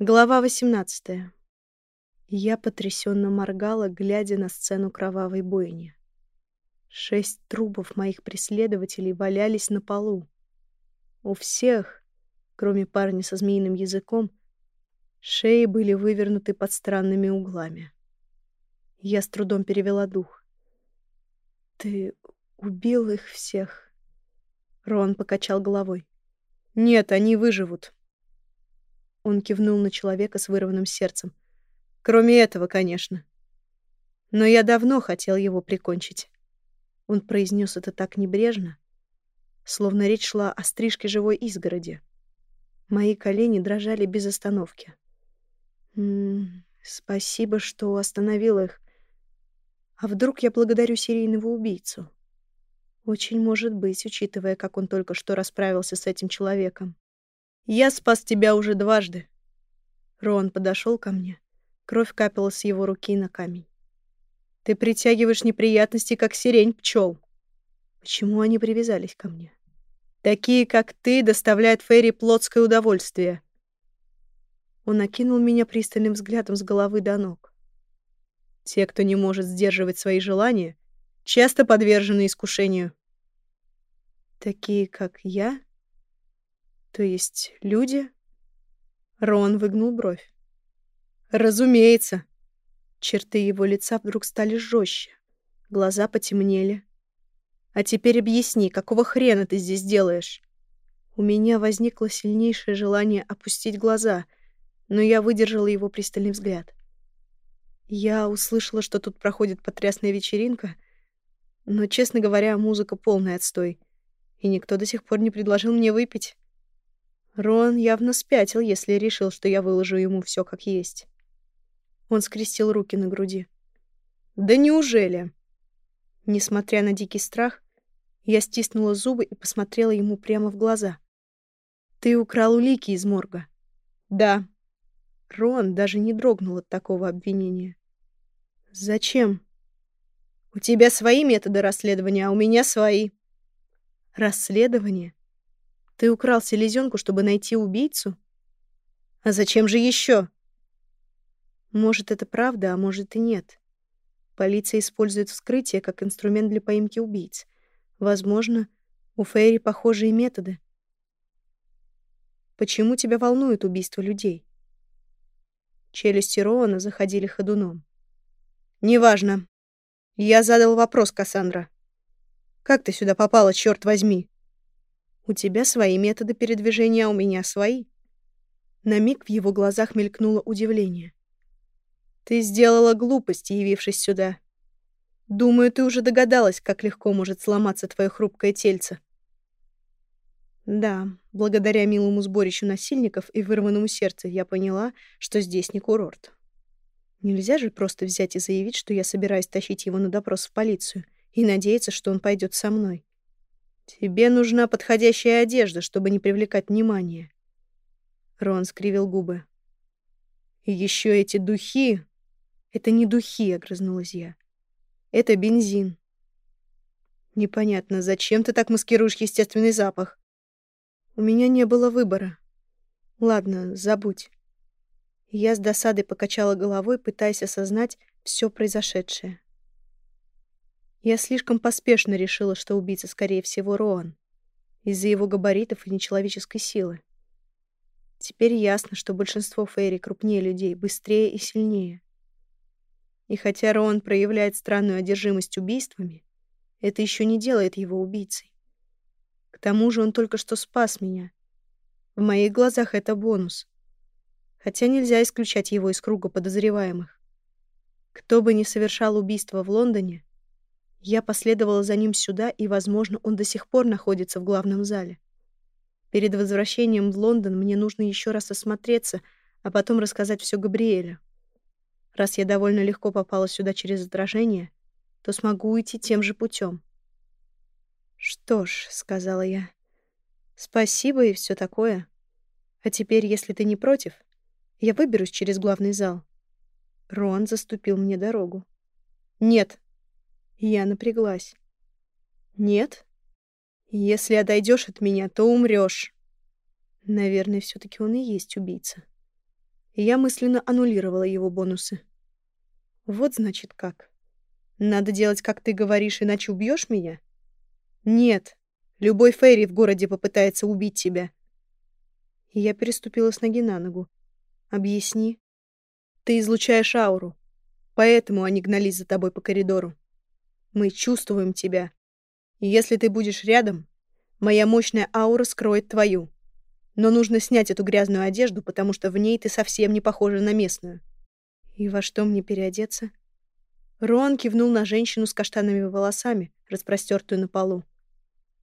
Глава 18. Я потрясенно моргала, глядя на сцену кровавой бойни. Шесть трупов моих преследователей валялись на полу. У всех, кроме парня со змеиным языком, шеи были вывернуты под странными углами. Я с трудом перевела дух. «Ты убил их всех?» Рон покачал головой. «Нет, они выживут. Он кивнул на человека с вырванным сердцем. Кроме этого, конечно. Но я давно хотел его прикончить. Он произнес это так небрежно, словно речь шла о стрижке живой изгороди. Мои колени дрожали без остановки. М -м, спасибо, что остановил их. А вдруг я благодарю серийного убийцу? Очень может быть, учитывая, как он только что расправился с этим человеком. Я спас тебя уже дважды. Рон подошел ко мне. Кровь капала с его руки на камень. Ты притягиваешь неприятности, как сирень пчел. Почему они привязались ко мне? Такие, как ты, доставляют Ферри плотское удовольствие. Он окинул меня пристальным взглядом с головы до ног. Те, кто не может сдерживать свои желания, часто подвержены искушению. Такие, как я? То есть люди? Рон выгнул бровь. Разумеется. Черты его лица вдруг стали жестче. Глаза потемнели. А теперь объясни, какого хрена ты здесь делаешь? У меня возникло сильнейшее желание опустить глаза, но я выдержала его пристальный взгляд. Я услышала, что тут проходит потрясная вечеринка, но, честно говоря, музыка полный отстой, и никто до сих пор не предложил мне выпить. Рон явно спятил, если решил, что я выложу ему все как есть. Он скрестил руки на груди. «Да неужели?» Несмотря на дикий страх, я стиснула зубы и посмотрела ему прямо в глаза. «Ты украл улики из морга?» «Да». Рон даже не дрогнул от такого обвинения. «Зачем?» «У тебя свои методы расследования, а у меня свои». «Расследование? Ты украл селезенку, чтобы найти убийцу? А зачем же еще? Может, это правда, а может и нет. Полиция использует вскрытие как инструмент для поимки убийц. Возможно, у Фейри похожие методы. Почему тебя волнует убийство людей? Челюсти Роана заходили ходуном. «Неважно. Я задал вопрос, Кассандра. Как ты сюда попала, черт возьми?» У тебя свои методы передвижения, а у меня свои. На миг в его глазах мелькнуло удивление. Ты сделала глупость, явившись сюда. Думаю, ты уже догадалась, как легко может сломаться твое хрупкое тельце. Да, благодаря милому сборищу насильников и вырванному сердцу я поняла, что здесь не курорт. Нельзя же просто взять и заявить, что я собираюсь тащить его на допрос в полицию и надеяться, что он пойдет со мной. «Тебе нужна подходящая одежда, чтобы не привлекать внимания». Рон скривил губы. «И еще эти духи...» «Это не духи», — огрызнулась я. «Это бензин». «Непонятно, зачем ты так маскируешь естественный запах?» «У меня не было выбора». «Ладно, забудь». Я с досадой покачала головой, пытаясь осознать все произошедшее. Я слишком поспешно решила, что убийца, скорее всего, Роан. Из-за его габаритов и нечеловеческой силы. Теперь ясно, что большинство Фейри крупнее людей, быстрее и сильнее. И хотя Роан проявляет странную одержимость убийствами, это еще не делает его убийцей. К тому же он только что спас меня. В моих глазах это бонус. Хотя нельзя исключать его из круга подозреваемых. Кто бы ни совершал убийство в Лондоне, я последовала за ним сюда, и, возможно, он до сих пор находится в главном зале. Перед возвращением в Лондон мне нужно еще раз осмотреться, а потом рассказать все Габриэлю. Раз я довольно легко попала сюда через отражение, то смогу уйти тем же путем. «Что ж», — сказала я, — «спасибо и все такое. А теперь, если ты не против, я выберусь через главный зал». Рон заступил мне дорогу. «Нет», я напряглась. Нет? Если отойдешь от меня, то умрешь. Наверное, все таки он и есть убийца. я мысленно аннулировала его бонусы. Вот значит как. Надо делать, как ты говоришь, иначе убьешь меня? Нет. Любой Фейри в городе попытается убить тебя. Я переступила с ноги на ногу. Объясни. Ты излучаешь ауру. Поэтому они гнались за тобой по коридору. Мы чувствуем тебя. И если ты будешь рядом, моя мощная аура скроет твою. Но нужно снять эту грязную одежду, потому что в ней ты совсем не похожа на местную. И во что мне переодеться? Роан кивнул на женщину с каштановыми волосами, распростертую на полу.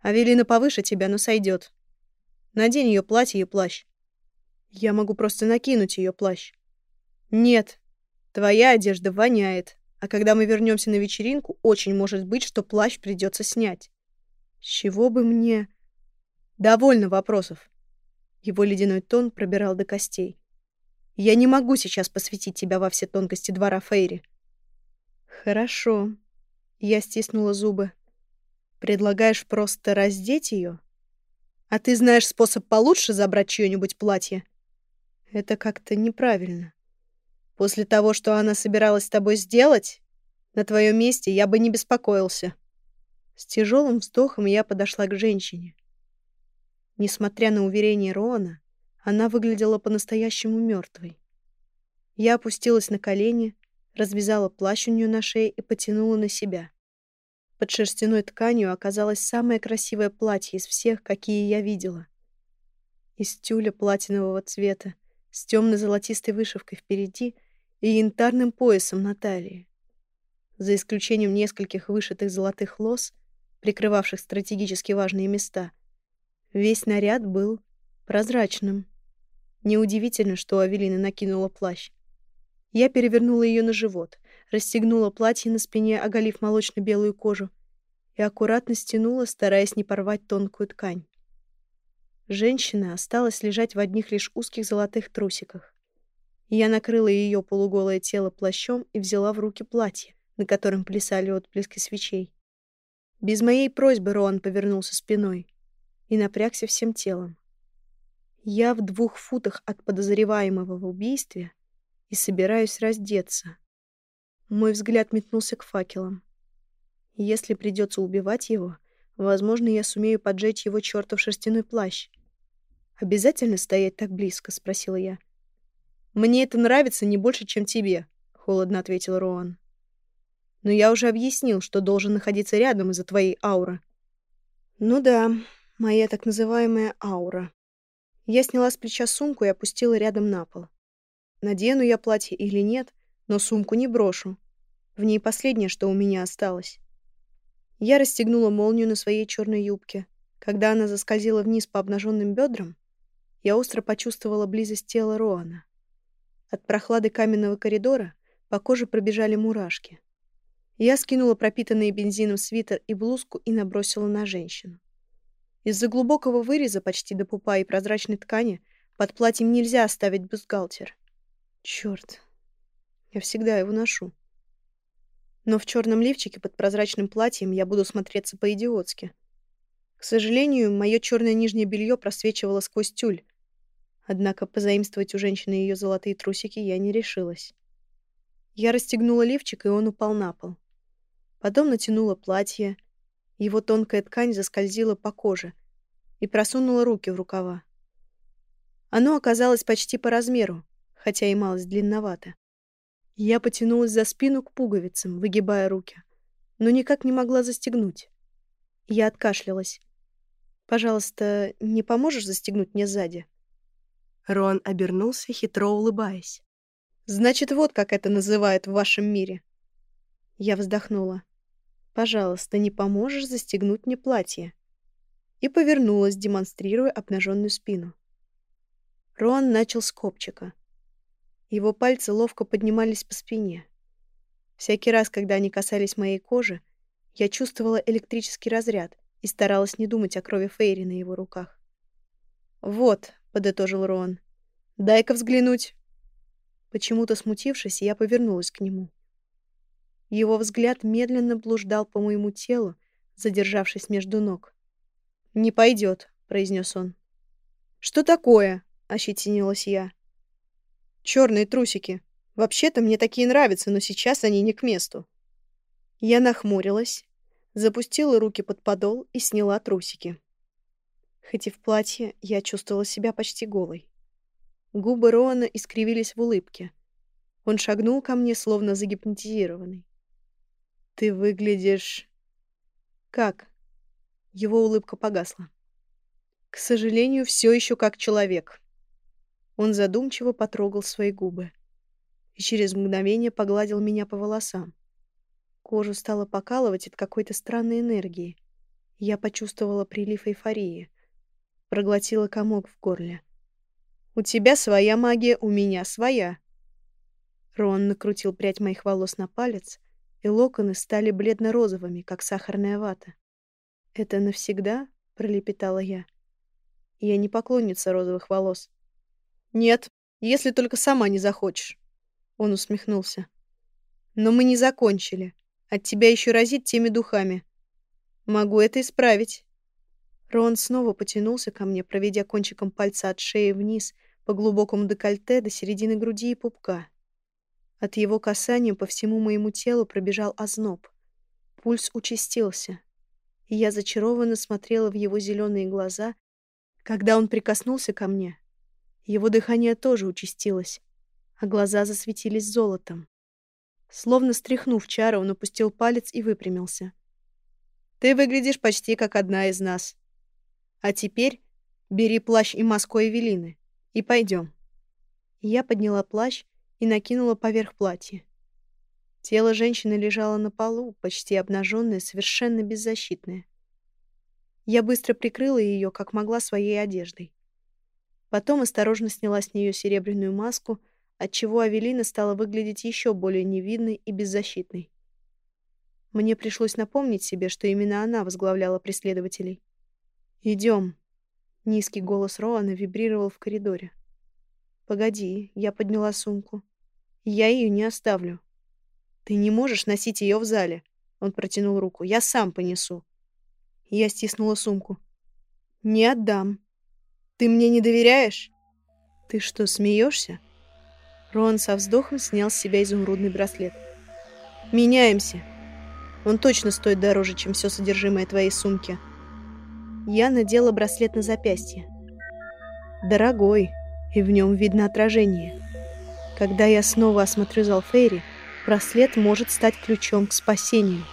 Авелина повыше тебя, но сойдет. Надень ее платье и плащ. Я могу просто накинуть ее плащ. Нет, твоя одежда воняет, а когда мы вернемся на вечеринку, очень может быть, что плащ придется снять. С чего бы мне... Довольно вопросов. Его ледяной тон пробирал до костей. «Я не могу сейчас посвятить тебя во все тонкости двора Фейри». «Хорошо». Я стиснула зубы. «Предлагаешь просто раздеть ее? А ты знаешь способ получше забрать чье-нибудь платье?» «Это как-то неправильно. После того, что она собиралась с тобой сделать, на твоем месте я бы не беспокоился». С тяжелым вздохом я подошла к женщине. Несмотря на уверение Роана, она выглядела по-настоящему мертвой. Я опустилась на колени, развязала плащ у нее на шее и потянула на себя. Под шерстяной тканью оказалось самое красивое платье из всех, какие я видела. Из тюля платинового цвета, с темно-золотистой вышивкой впереди и янтарным поясом на талии. За исключением нескольких вышитых золотых лос, прикрывавших стратегически важные места, Весь наряд был прозрачным. Неудивительно, что Авелина накинула плащ. Я перевернула ее на живот, расстегнула платье на спине, оголив молочно-белую кожу, и аккуратно стянула, стараясь не порвать тонкую ткань. Женщина осталась лежать в одних лишь узких золотых трусиках. Я накрыла ее полуголое тело плащом и взяла в руки платье, на котором плясали отблески свечей. Без моей просьбы Роан повернулся спиной и напрягся всем телом. Я в двух футах от подозреваемого в убийстве и собираюсь раздеться. Мой взгляд метнулся к факелам. Если придется убивать его, возможно, я сумею поджечь его чертов шерстяной плащ. «Обязательно стоять так близко?» — спросила я. «Мне это нравится не больше, чем тебе», — холодно ответил Роан. «Но я уже объяснил, что должен находиться рядом из-за твоей ауры». «Ну да, Моя так называемая аура. Я сняла с плеча сумку и опустила рядом на пол. Надену я платье или нет, но сумку не брошу. В ней последнее, что у меня осталось. Я расстегнула молнию на своей черной юбке. Когда она заскользила вниз по обнаженным бедрам, я остро почувствовала близость тела Роана. От прохлады каменного коридора по коже пробежали мурашки. Я скинула пропитанные бензином свитер и блузку и набросила на женщину. Из-за глубокого выреза почти до пупа и прозрачной ткани под платьем нельзя оставить бюстгальтер. Черт, я всегда его ношу. Но в черном лифчике под прозрачным платьем я буду смотреться по-идиотски. К сожалению, мое черное нижнее белье просвечивало сквозь тюль. Однако позаимствовать у женщины ее золотые трусики я не решилась. Я расстегнула лифчик, и он упал на пол. Потом натянула платье, его тонкая ткань заскользила по коже и просунула руки в рукава. Оно оказалось почти по размеру, хотя и малость длинновато. Я потянулась за спину к пуговицам, выгибая руки, но никак не могла застегнуть. Я откашлялась. «Пожалуйста, не поможешь застегнуть мне сзади?» Рон обернулся, хитро улыбаясь. «Значит, вот как это называют в вашем мире». Я вздохнула. Пожалуйста, не поможешь застегнуть мне платье?» И повернулась, демонстрируя обнаженную спину. Рон начал с копчика. Его пальцы ловко поднимались по спине. Всякий раз, когда они касались моей кожи, я чувствовала электрический разряд и старалась не думать о крови Фейри на его руках. «Вот», — подытожил Рон, — «дай-ка взглянуть». Почему-то смутившись, я повернулась к нему. Его взгляд медленно блуждал по моему телу, задержавшись между ног. «Не пойдет», — произнес он. «Что такое?» — ощетинилась я. Черные трусики. Вообще-то мне такие нравятся, но сейчас они не к месту. Я нахмурилась, запустила руки под подол и сняла трусики. Хоть и в платье, я чувствовала себя почти голой. Губы Роана искривились в улыбке. Он шагнул ко мне, словно загипнотизированный. «Ты выглядишь...» «Как?» Его улыбка погасла. «К сожалению, все еще как человек». Он задумчиво потрогал свои губы и через мгновение погладил меня по волосам. Кожу стало покалывать от какой-то странной энергии. Я почувствовала прилив эйфории. Проглотила комок в горле. «У тебя своя магия, у меня своя». Рон накрутил прядь моих волос на палец, и локоны стали бледно-розовыми, как сахарная вата. «Это навсегда?» — пролепетала я. «Я не поклонница розовых волос». «Нет, если только сама не захочешь». Он усмехнулся. «Но мы не закончили. От тебя еще разит теми духами. Могу это исправить». Рон снова потянулся ко мне, проведя кончиком пальца от шеи вниз по глубокому декольте до середины груди и пупка. От его касания по всему моему телу пробежал озноб. Пульс участился, и я зачарованно смотрела в его зеленые глаза. Когда он прикоснулся ко мне, его дыхание тоже участилось, а глаза засветились золотом. Словно стряхнув чары, он опустил палец и выпрямился. «Ты выглядишь почти как одна из нас. А теперь бери плащ и маску Эвелины и пойдем». Я подняла плащ и накинула поверх платья. Тело женщины лежало на полу, почти обнаженное, совершенно беззащитное. Я быстро прикрыла ее, как могла, своей одеждой. Потом осторожно сняла с нее серебряную маску, отчего Авелина стала выглядеть еще более невидной и беззащитной. Мне пришлось напомнить себе, что именно она возглавляла преследователей. «Идем!» Низкий голос Роана вибрировал в коридоре. «Погоди», — я подняла сумку. «Я ее не оставлю». «Ты не можешь носить ее в зале», — он протянул руку. «Я сам понесу». Я стиснула сумку. «Не отдам», ты мне не доверяешь? Ты что, смеешься? Рон со вздохом снял с себя изумрудный браслет. Меняемся. Он точно стоит дороже, чем все содержимое твоей сумки. Я надела браслет на запястье. Дорогой, и в нем видно отражение. Когда я снова осмотрю зал Фейри, браслет может стать ключом к спасению.